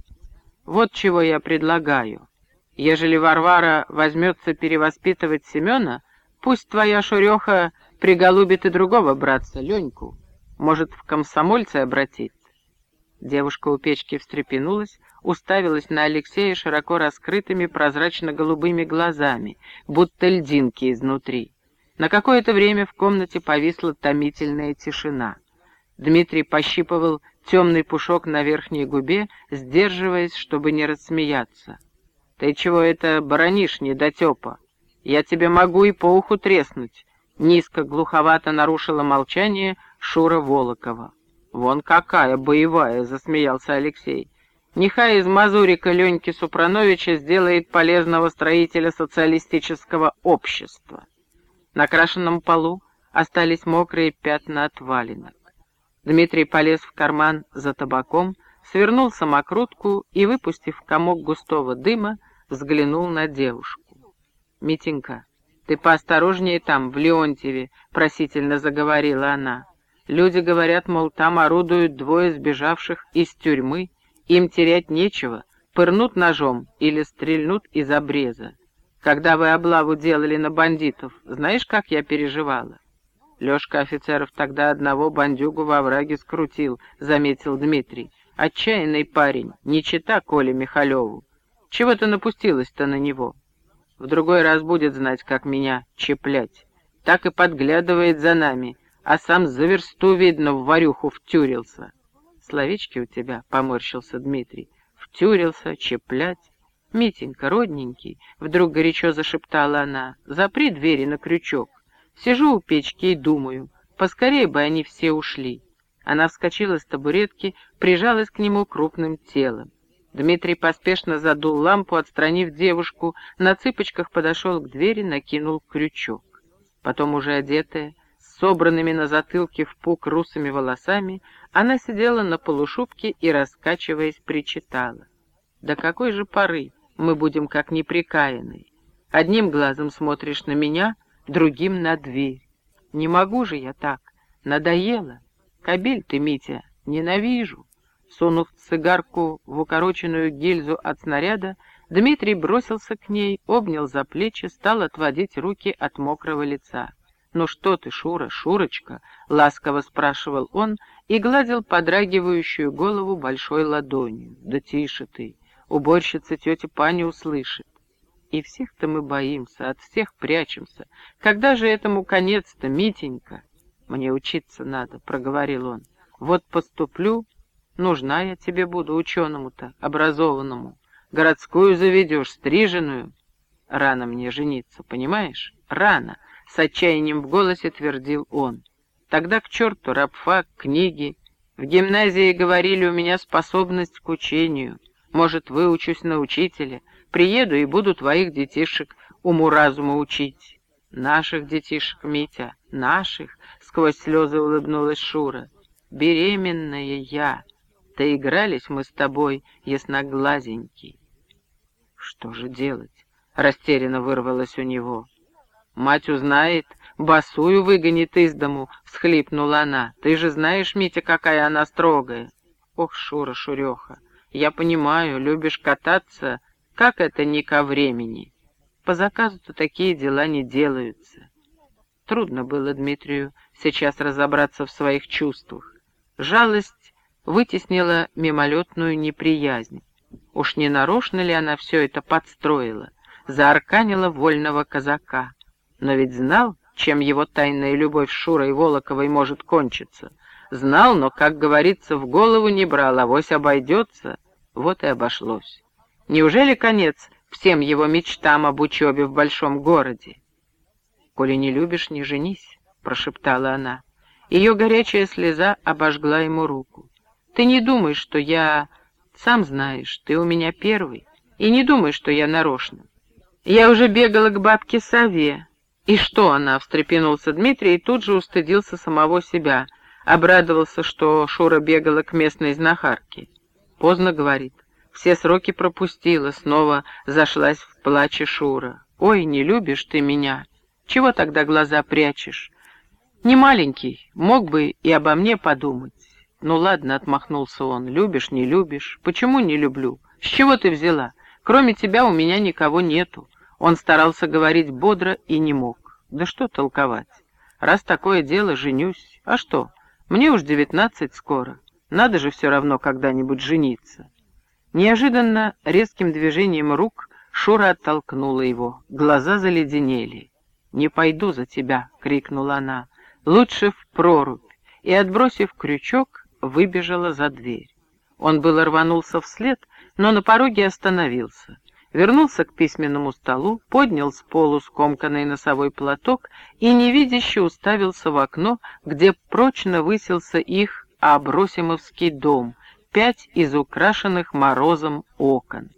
«Вот чего я предлагаю. Ежели Варвара возьмется перевоспитывать Семена, пусть твоя шуреха приголубит и другого братца, Леньку. Может, в комсомольце обратить?» Девушка у печки встрепенулась, уставилась на Алексея широко раскрытыми прозрачно-голубыми глазами, будто льдинки изнутри. На какое-то время в комнате повисла томительная тишина. Дмитрий пощипывал темный пушок на верхней губе, сдерживаясь, чтобы не рассмеяться. «Ты чего это баранишь, недотепа? Я тебе могу и по уху треснуть!» Низко, глуховато нарушила молчание Шура Волокова. «Вон какая боевая!» — засмеялся Алексей. «Нехай из Мазурика Леньки Супрановича сделает полезного строителя социалистического общества». На крашенном полу остались мокрые пятна от валенок. Дмитрий полез в карман за табаком, свернул самокрутку и, выпустив комок густого дыма, взглянул на девушку. «Митенька, ты поосторожнее там, в Леонтьеве», — просительно заговорила она. «Люди говорят, мол, там орудуют двое сбежавших из тюрьмы, им терять нечего, пырнут ножом или стрельнут из обреза. Когда вы облаву делали на бандитов, знаешь, как я переживала? Лёшка офицеров тогда одного бандюгу во враге скрутил, заметил Дмитрий. Отчаянный парень, не чита Коле Михалеву. Чего ты напустилась-то на него? В другой раз будет знать, как меня чеплять. Так и подглядывает за нами, а сам за версту, видно, в варюху втюрился. Словечки у тебя, — поморщился Дмитрий, — втюрился, чеплять. «Митенька, родненький», — вдруг горячо зашептала она, — «запри двери на крючок. Сижу у печки и думаю, поскорее бы они все ушли». Она вскочила с табуретки, прижалась к нему крупным телом. Дмитрий поспешно задул лампу, отстранив девушку, на цыпочках подошел к двери, накинул крючок. Потом, уже одетая, собранными на затылке в пук русыми волосами, она сидела на полушубке и, раскачиваясь, причитала. «Да какой же поры! мы будем как неприкаянные. Одним глазом смотришь на меня, другим на дверь. Не могу же я так. Надоело. Кабель ты, Митя, ненавижу. Сунув цигарку в укороченную гильзу от снаряда, Дмитрий бросился к ней, обнял за плечи, стал отводить руки от мокрого лица. «Ну что ты, Шура, Шурочка?» — ласково спрашивал он и гладил подрагивающую голову большой ладонью. «Да тише ты, уборщица тетя Паня услышит. И всех-то мы боимся, от всех прячемся. Когда же этому конец-то, Митенька? Мне учиться надо, — проговорил он. Вот поступлю, нужна я тебе буду, ученому-то, образованному. Городскую заведешь, стриженную. Рано мне жениться, понимаешь? Рано, — с отчаянием в голосе твердил он. Тогда к черту рабфак, книги. В гимназии говорили, у меня способность к учению — может, выучусь на учителя, приеду и буду твоих детишек уму-разуму учить. Наших детишек, Митя, наших, — сквозь слезы улыбнулась Шура. Беременная я. Доигрались мы с тобой, ясноглазенький. Что же делать? Растерянно вырвалось у него. Мать узнает, басую выгонит из дому, — всхлипнула она. Ты же знаешь, Митя, какая она строгая. Ох, Шура, Шуреха, я понимаю, любишь кататься, как это не ко времени. По заказу-то такие дела не делаются. Трудно было Дмитрию сейчас разобраться в своих чувствах. Жалость вытеснила мимолетную неприязнь. Уж не нарочно ли она все это подстроила, заарканила вольного казака. Но ведь знал, чем его тайная любовь Шурой Волоковой может кончиться. Знал, но, как говорится, в голову не брал, авось обойдется. Вот и обошлось. Неужели конец всем его мечтам об учебе в большом городе? «Коли не любишь, не женись», — прошептала она. Ее горячая слеза обожгла ему руку. «Ты не думай, что я... Сам знаешь, ты у меня первый, и не думай, что я нарочно. Я уже бегала к бабке Саве, «И что она?» — встрепенулся Дмитрий и тут же устыдился самого себя. Обрадовался, что Шура бегала к местной знахарке. Поздно, говорит. Все сроки пропустила, снова зашлась в плаче Шура. «Ой, не любишь ты меня! Чего тогда глаза прячешь? Не маленький, мог бы и обо мне подумать». «Ну ладно», — отмахнулся он, — «любишь, не любишь. Почему не люблю? С чего ты взяла? Кроме тебя у меня никого нету». Он старался говорить бодро и не мог. Да что толковать? Раз такое дело, женюсь. А что? Мне уж девятнадцать скоро. Надо же все равно когда-нибудь жениться. Неожиданно резким движением рук Шура оттолкнула его. Глаза заледенели. «Не пойду за тебя!» — крикнула она. «Лучше в прорубь!» И, отбросив крючок, выбежала за дверь. Он было рванулся вслед, но на пороге остановился вернулся к письменному столу, поднял с полу скомканный носовой платок и невидяще уставился в окно, где прочно высился их Абросимовский дом, пять из украшенных морозом окон.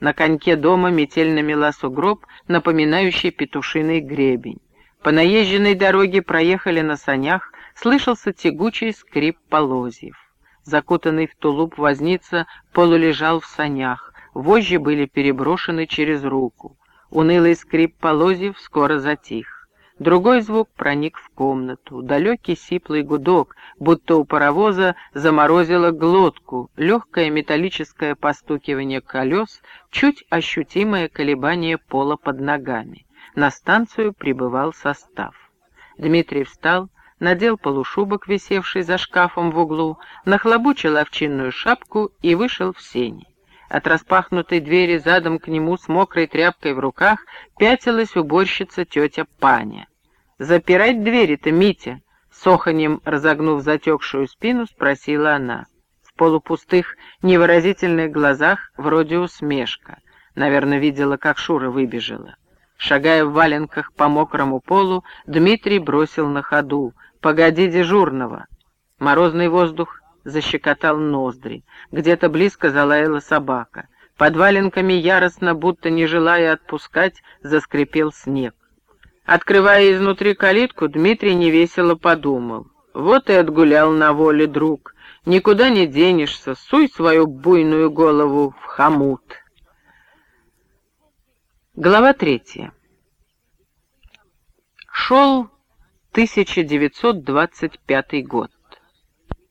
На коньке дома метельно мела сугроб, напоминающий петушиный гребень. По наезженной дороге проехали на санях, слышался тягучий скрип полозьев. Закутанный в тулуп возница полулежал в санях, Вожжи были переброшены через руку. Унылый скрип полозьев скоро затих. Другой звук проник в комнату. Далекий сиплый гудок, будто у паровоза заморозило глотку, легкое металлическое постукивание колес, чуть ощутимое колебание пола под ногами. На станцию прибывал состав. Дмитрий встал, надел полушубок, висевший за шкафом в углу, нахлобучил овчинную шапку и вышел в сени. От распахнутой двери задом к нему с мокрой тряпкой в руках пятилась уборщица тетя Паня. «Запирать двери-то, Митя!» С оханьем разогнув затекшую спину, спросила она. В полупустых, невыразительных глазах вроде усмешка. Наверное, видела, как Шура выбежала. Шагая в валенках по мокрому полу, Дмитрий бросил на ходу. «Погоди дежурного!» Морозный воздух защекотал ноздри. Где-то близко залаяла собака. Под валенками яростно, будто не желая отпускать, заскрипел снег. Открывая изнутри калитку, Дмитрий невесело подумал. Вот и отгулял на воле друг. Никуда не денешься, суй свою буйную голову в хомут. Глава третья. Шел 1925 год.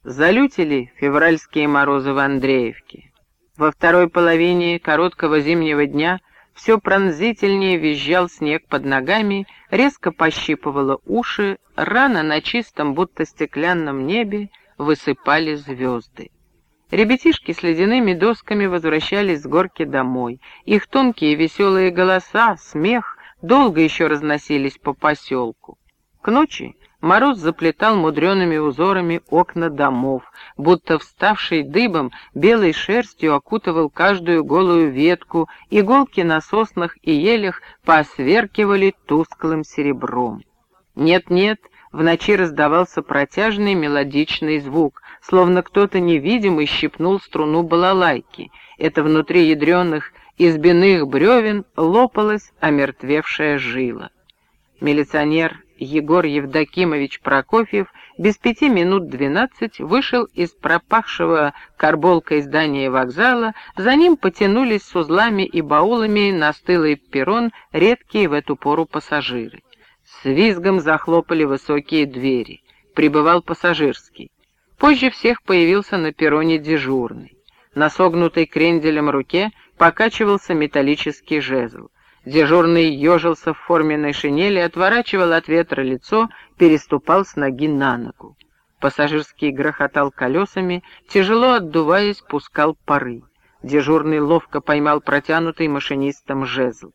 Залютили февральские морозы в Андреевке. Во второй половине короткого зимнего дня все пронзительнее визжал снег под ногами, резко пощипывало уши, рано на чистом, будто стеклянном небе высыпали звезды. Ребятишки с ледяными досками возвращались с горки домой. Их тонкие веселые голоса, смех долго еще разносились по поселку. К ночи Мороз заплетал мудреными узорами окна домов, будто вставший дыбом белой шерстью окутывал каждую голую ветку, иголки на соснах и елях посверкивали тусклым серебром. Нет-нет, в ночи раздавался протяжный мелодичный звук, словно кто-то невидимый щипнул струну балалайки. Это внутри ядреных избиных бревен лопалась омертвевшая жила. Милиционер Егор Евдокимович Прокофьев без пяти минут двенадцать вышел из пропахшего карболкой здания вокзала, за ним потянулись с узлами и баулами на стылый перрон редкие в эту пору пассажиры. С визгом захлопали высокие двери. Прибывал пассажирский. Позже всех появился на перроне дежурный. На согнутой кренделем руке покачивался металлический жезл. Дежурный ежился в форменной шинели, отворачивал от ветра лицо, переступал с ноги на ногу. Пассажирский грохотал колесами, тяжело отдуваясь, пускал пары. Дежурный ловко поймал протянутый машинистом жезл.